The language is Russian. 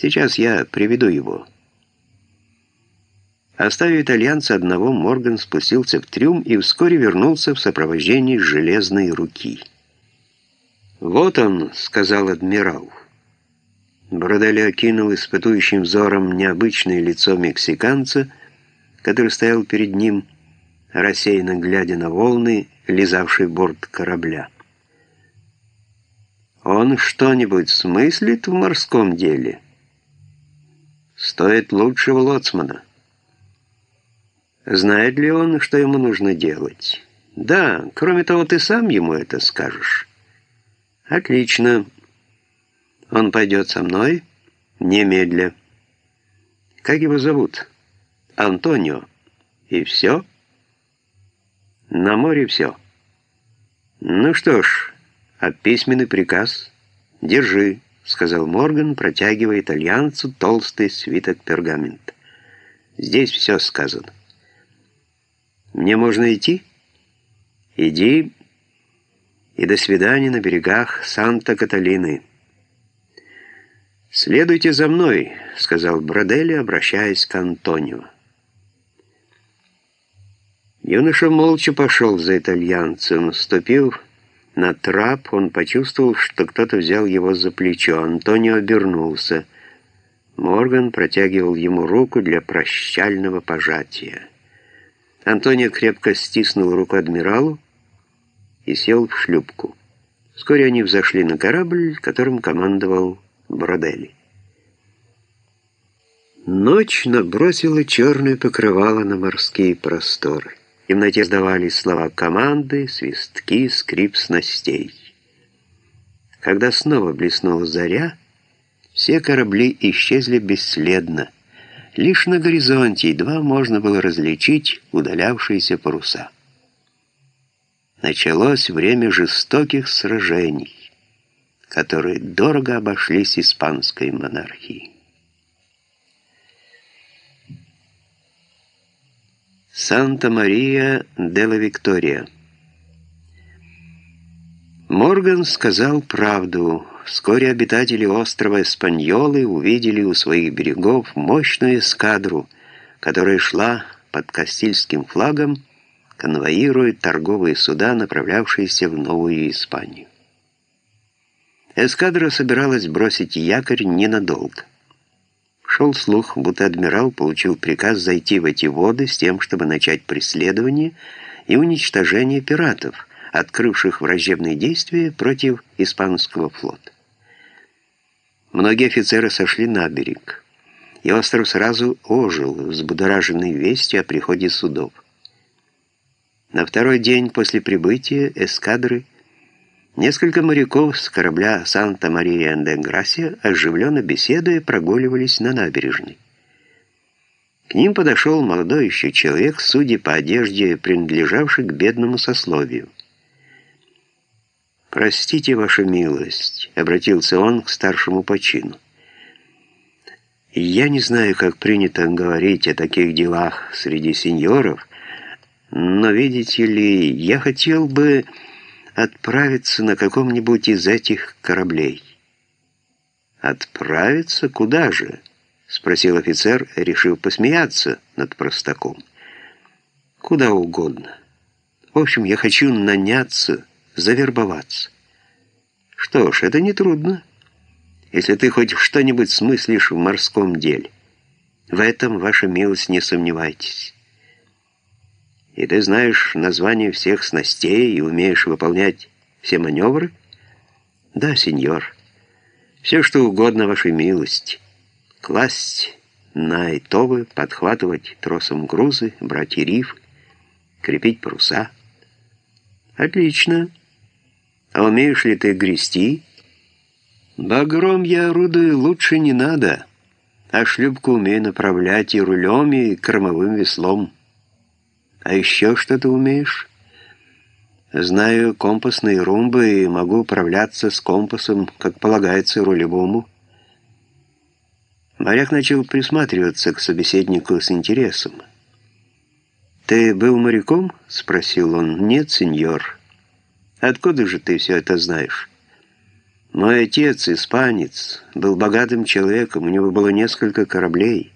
Сейчас я приведу его». Оставив итальянца одного, Морган спустился в трюм и вскоре вернулся в сопровождении железной руки. «Вот он», — сказал адмирал. Бродели окинул испытующим взором необычное лицо мексиканца, который стоял перед ним, рассеянно глядя на волны, лизавший борт корабля. «Он что-нибудь смыслит в морском деле?» «Стоит лучшего лоцмана». Знает ли он, что ему нужно делать? Да, кроме того, ты сам ему это скажешь. Отлично. Он пойдет со мной немедля. Как его зовут? Антонио. И все? На море все. Ну что ж, а письменный приказ? Держи, сказал Морган, протягивая итальянцу толстый свиток пергамента. Здесь все сказано. Мне можно идти? Иди и до свидания на берегах Санта-Каталины. «Следуйте за мной», — сказал Бродели, обращаясь к Антонио. Юноша молча пошел за итальянцем. Ступив на трап, он почувствовал, что кто-то взял его за плечо. Антонио обернулся. Морган протягивал ему руку для прощального пожатия. Антонио крепко стиснул руку адмиралу и сел в шлюпку. Вскоре они взошли на корабль, которым командовал Бродели. Ночь набросила черное покрывало на морские просторы. В темноте сдавались слова команды, свистки, скрип снастей. Когда снова блеснула заря, все корабли исчезли бесследно, Лишь на горизонте едва можно было различить удалявшиеся паруса. Началось время жестоких сражений, которые дорого обошлись испанской монархии. Санта-Мария де ла Виктория Морган сказал правду – Вскоре обитатели острова Эспаньолы увидели у своих берегов мощную эскадру, которая шла под Кастильским флагом, конвоируя торговые суда, направлявшиеся в Новую Испанию. Эскадра собиралась бросить якорь ненадолго. Шел слух, будто адмирал получил приказ зайти в эти воды с тем, чтобы начать преследование и уничтожение пиратов, открывших враждебные действия против испанского флота. Многие офицеры сошли на берег, и остров сразу ожил, взбудораженный вестью о приходе судов. На второй день после прибытия эскадры несколько моряков с корабля «Санта-Мария-де-Грасия» оживленно беседуя прогуливались на набережной. К ним подошел молодой еще человек, судя по одежде, принадлежавший к бедному сословию. «Простите, ваша милость», — обратился он к старшему по чину. «Я не знаю, как принято говорить о таких делах среди сеньоров, но, видите ли, я хотел бы отправиться на каком-нибудь из этих кораблей». «Отправиться? Куда же?» — спросил офицер, решив посмеяться над простаком. «Куда угодно. В общем, я хочу наняться» завербоваться. Что ж, это нетрудно, если ты хоть что-нибудь смыслишь в морском деле. В этом, ваша милость, не сомневайтесь. И ты знаешь название всех снастей и умеешь выполнять все маневры? Да, сеньор. Все, что угодно, вашей милости. Класть на итовы, подхватывать тросом грузы, брать риф, крепить паруса. Отлично. А умеешь ли ты грести? Багром я орудую лучше не надо, а шлюпку умею направлять и рулем, и кормовым веслом. А еще что ты умеешь? Знаю компасные румбы и могу управляться с компасом, как полагается рулевому. Моряк начал присматриваться к собеседнику с интересом. «Ты был моряком?» — спросил он. «Нет, сеньор». Откуда же ты все это знаешь? Мой отец, испанец, был богатым человеком, у него было несколько кораблей.